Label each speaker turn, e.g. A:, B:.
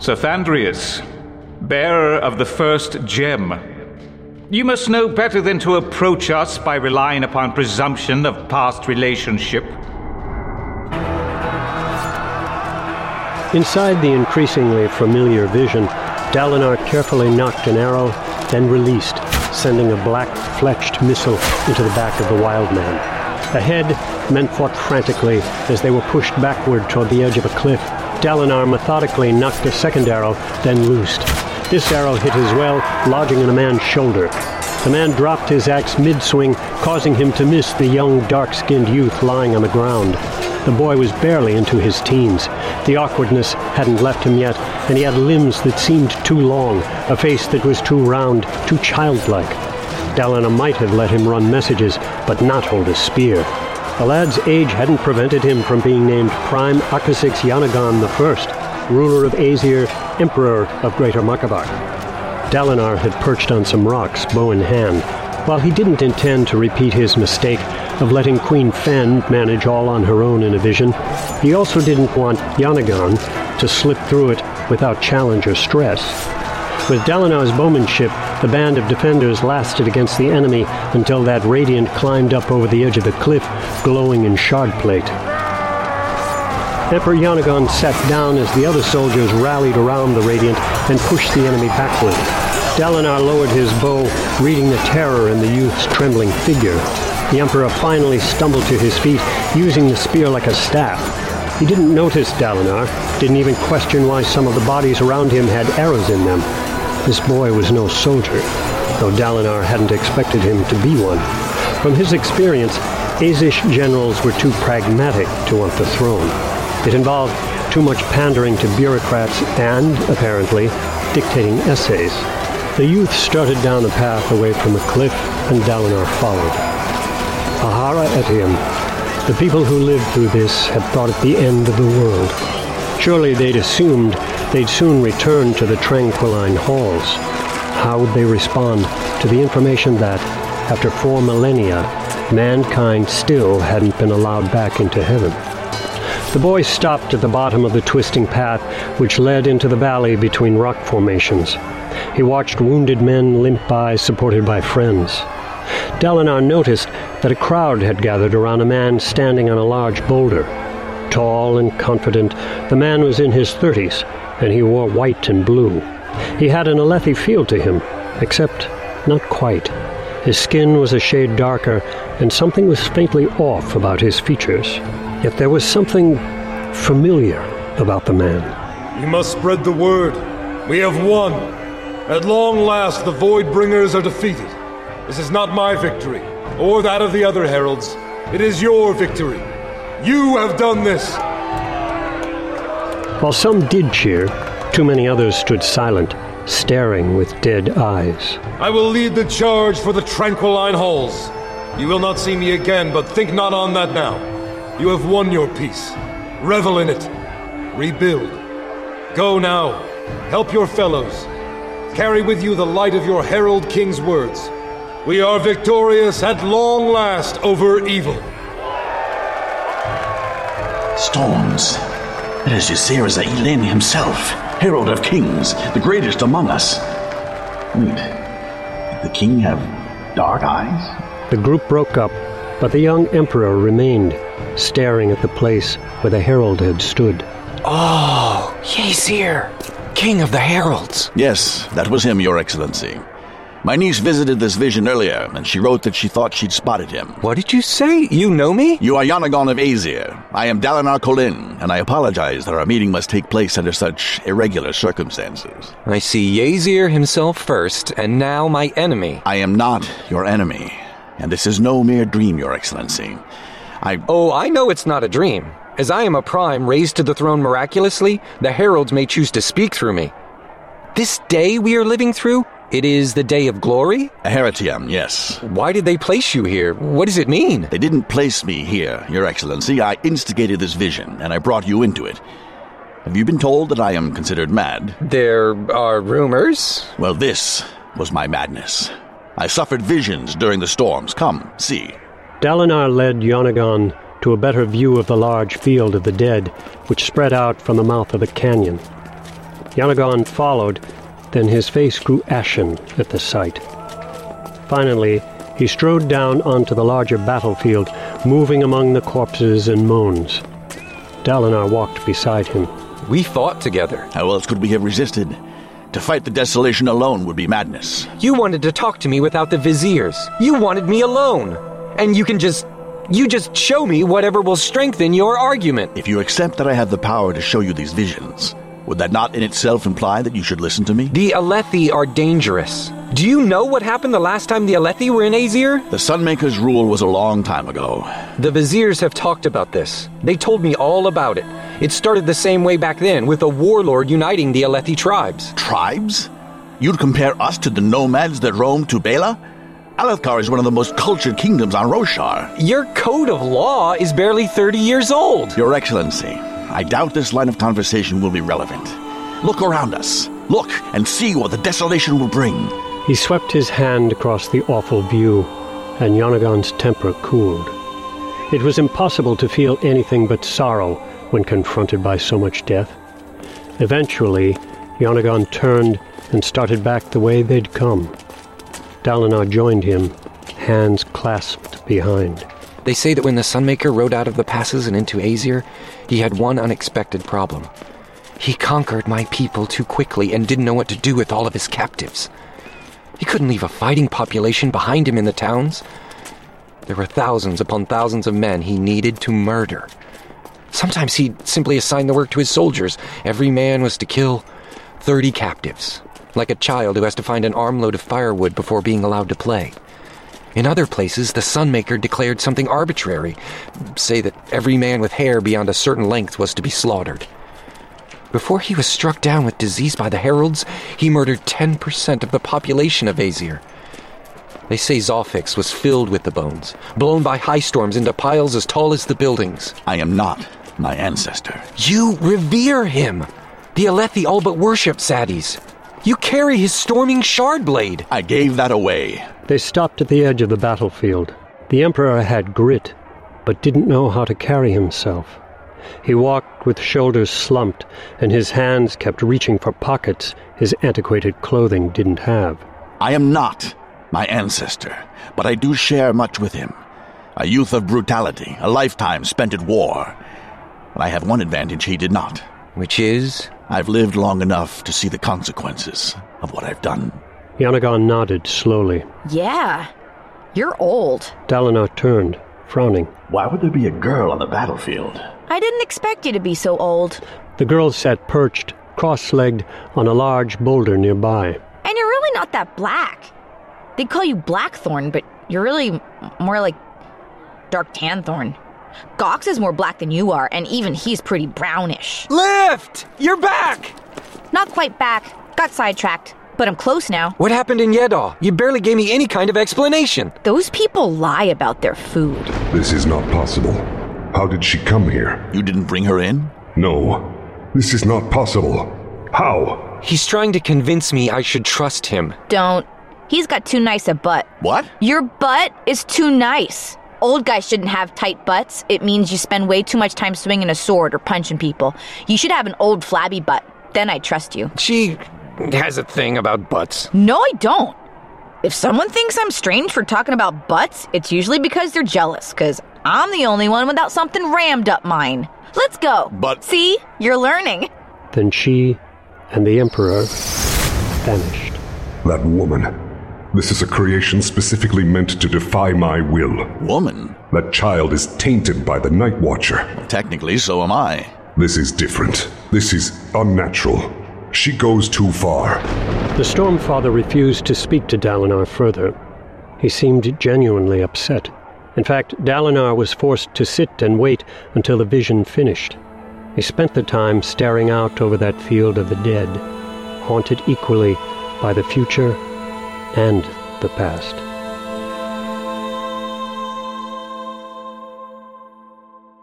A: Sir Fandrius, bearer of the first gem. You must know better than to approach us by relying upon presumption of past relationship.
B: Inside the increasingly familiar vision, Dalinar carefully nocked an arrow, then released, sending a black fletched missile into the back of the wild man. Ahead, men fought frantically as they were pushed backward toward the edge of a cliff Dalinar methodically nocked a second arrow, then loosed. This arrow hit as well, lodging in a man's shoulder. The man dropped his axe mid-swing, causing him to miss the young, dark-skinned youth lying on the ground. The boy was barely into his teens. The awkwardness hadn't left him yet, and he had limbs that seemed too long, a face that was too round, too childlike. Dalinar might have let him run messages, but not hold a spear. The lad's age hadn't prevented him from being named Prime Aqasix Yanagawn I, ruler of Azir, Emperor of Greater Makabak. Dalinar had perched on some rocks, bow in hand. While he didn't intend to repeat his mistake of letting Queen Fen manage all on her own in a vision, he also didn't want Yanagawn to slip through it without challenge or stress. With Dalinar's bowmanship, the band of defenders lasted against the enemy until that radiant climbed up over the edge of the cliff, glowing in shard plate. Emperor Yanagawn sat down as the other soldiers rallied around the Radiant and pushed the enemy backward. Dalinar lowered his bow, reading the terror in the youth's trembling figure. The Emperor finally stumbled to his feet, using the spear like a staff. He didn't notice Dalinar, didn't even question why some of the bodies around him had arrows in them. This boy was no soldier, though Dalinar hadn't expected him to be one. From his experience, Azish generals were too pragmatic to want the throne. It involved too much pandering to bureaucrats and, apparently, dictating essays. The youth started down a path away from the cliff, and Dalinar followed. Ahara Etiam. The people who lived through this had thought it the end of the world. Surely they'd assumed they'd soon return to the tranquiline halls. How would they respond to the information that, after four millennia, mankind still hadn't been allowed back into heaven? The boy stopped at the bottom of the twisting path which led into the valley between rock formations. He watched wounded men limp by, supported by friends. Dalinar noticed that a crowd had gathered around a man standing on a large boulder. Tall and confident, the man was in his thirties, and he wore white and blue. He had an Alethi feel to him, except not quite. His skin was a shade darker, and something was faintly off about his features. Yet there was something familiar about the man.
C: You must spread the word. We have won. At long last, the Voidbringers are defeated. This is not my victory, or that of the other heralds. It is your victory. You have done this.
B: While some did cheer, too many others stood silent, staring with dead eyes.
C: I will lead the charge for the Tranquiline Halls. You will not see me again, but think not on that now. You have won your peace. Revel in it. Rebuild. Go now. Help your fellows. Carry with you the light of your Herald King's words. We are victorious at long last over evil.
D: Storms. It is Jezerezeh'Elin himself, Herald of Kings, the greatest among us. Wait, did the king have dark eyes?
B: The group broke up, but the young emperor remained, staring at the place where the herald had stood.
E: Oh, Yaezir, king of the heralds.
D: Yes, that was him, Your Excellency. My niece visited this vision earlier, and she wrote that she thought she'd spotted him.
E: What did you say? You know me?
D: You are Yanagawn of Azir. I am Dalinar Kholin, and I apologize that our meeting must take place under such irregular circumstances.
E: I see Yaezir himself first, and now my enemy.
D: I am not your enemy, and this is no mere dream, Your Excellency. I.
E: Oh, I know it's not a dream. As I am a prime raised to the throne miraculously, the heralds may choose to speak through me. This day we are living through it is the day of glory?
D: Aharietiam, yes.
E: Why did they place you here? What does it mean?
D: They didn't place me here, Your Excellency. I instigated this vision, and I brought you into it. Have you been told that I am considered mad?
E: There are rumors.
D: Well, this was my madness. I suffered visions during the storms. Come, see.
B: Dalinar led Yanagawn to a better view of the large field of the dead, which spread out from the mouth of the canyon. Yanagawn followed, then his face grew ashen at the sight. Finally, he strode down onto the larger battlefield, moving among the corpses and moans. Dalinar walked beside him.
E: We fought together.
D: How else could we have resisted? To fight the desolation alone would be madness.
E: You wanted to talk to me without the viziers. You wanted me alone. And you can just. You just show me whatever will strengthen your argument.
D: If you accept that I have the power to show you these visions, would that not in itself imply that you should listen to me?
E: The Alethi are dangerous. Do you know what happened the last time the Alethi were in Azir?
D: The Sunmaker's rule was a long time ago.
E: The viziers have talked about this. They told me all about it. It started the same way back then, with a warlord uniting the Alethi tribes.
D: Tribes? You'd compare us to the nomads that roam Tu Bayla? Alethkar is one of the most cultured kingdoms on Roshar.
E: Your code of law is barely 30 years old.
D: Your Excellency, I doubt this line of conversation will be relevant. Look around us. Look and see what the desolation will bring.
B: He swept his hand across the awful view, and Yanagawn's temper cooled. It was impossible to feel anything but sorrow when confronted by so much death. Eventually, Yanagon turned and started back the way they'd come. Dalinar joined him, hands clasped behind.
E: They say that when the Sunmaker rode out of the passes and into Azir, he had one unexpected problem. He conquered my people too quickly and didn't know what to do with all of his captives. He couldn't leave a fighting population behind him in the towns. There were thousands upon thousands of men he needed to murder. Sometimes he'd simply assign the work to his soldiers. Every man was to kill 30 captives, like a child who has to find an armload of firewood before being allowed to play. In other places, the Sunmaker declared something arbitrary, say that every man with hair beyond a certain length was to be slaughtered. Before he was struck down with disease by the heralds, he murdered 10% of the population of Azir. They say Zalfix was filled with the bones, blown by high storms into piles as tall as the buildings.
D: I am not my ancestor.
E: You revere him! The Alethi all but worship Sadees. You carry his storming shard blade.
D: I gave that away.
B: They stopped at the edge of the battlefield. The Emperor had grit, but didn't know how to carry himself. He walked with shoulders slumped, and his hands kept reaching for pockets his antiquated clothing didn't have.
D: I am not my ancestor, but I do share much with him. A youth of brutality, a lifetime spent at war. But I have one advantage he did not.
E: Which is?
D: I've lived long enough to see the consequences of what I've done.
B: Yanagawn nodded slowly.
F: Yeah. You're old.
B: Dalinar turned, frowning.
D: Why would there be a girl on the battlefield?
F: I didn't expect you to be so old.
B: The girl sat perched, cross legged, on a large boulder nearby.
F: And you're really not that black. They call you Blackthorn, but you're really more like Dark Tanthorn. Gox is more black than you are, and even he's pretty brownish.
E: Lift! You're back!
F: Not quite back. Got sidetracked. But I'm close now.
E: What happened in Yeddaw? You barely gave me any kind of explanation.
F: Those people lie about their food.
G: This is not possible. How did she come here?
D: You didn't bring her in?
G: No. This is not possible. How?
E: He's trying to convince me I should trust him.
F: Don't. He's got too nice a butt.
D: What?
F: Your butt is too nice. Old guys shouldn't have tight butts. It means you spend way too much time swinging a sword or punching people. You should have an old flabby butt. Then I'd trust you.
E: She has a thing about butts.
F: No, I don't. If someone thinks I'm strange for talking about butts, it's usually because they're jealous, because I'm the only one without something rammed up mine. Let's go.
D: But-
F: See? You're learning.
B: Then she and the Emperor vanished.
G: That woman. This is a creation specifically meant to defy my will.
D: Woman?
G: That child is tainted by the Night Watcher.
D: Technically, so am I.
G: This is different. This is unnatural. She goes too far.
B: The Stormfather refused to speak to Dalinar further. He seemed genuinely upset. In fact, Dalinar was forced to sit and wait until the vision finished. He spent the time staring out over that field of the dead, haunted equally by the future and the past.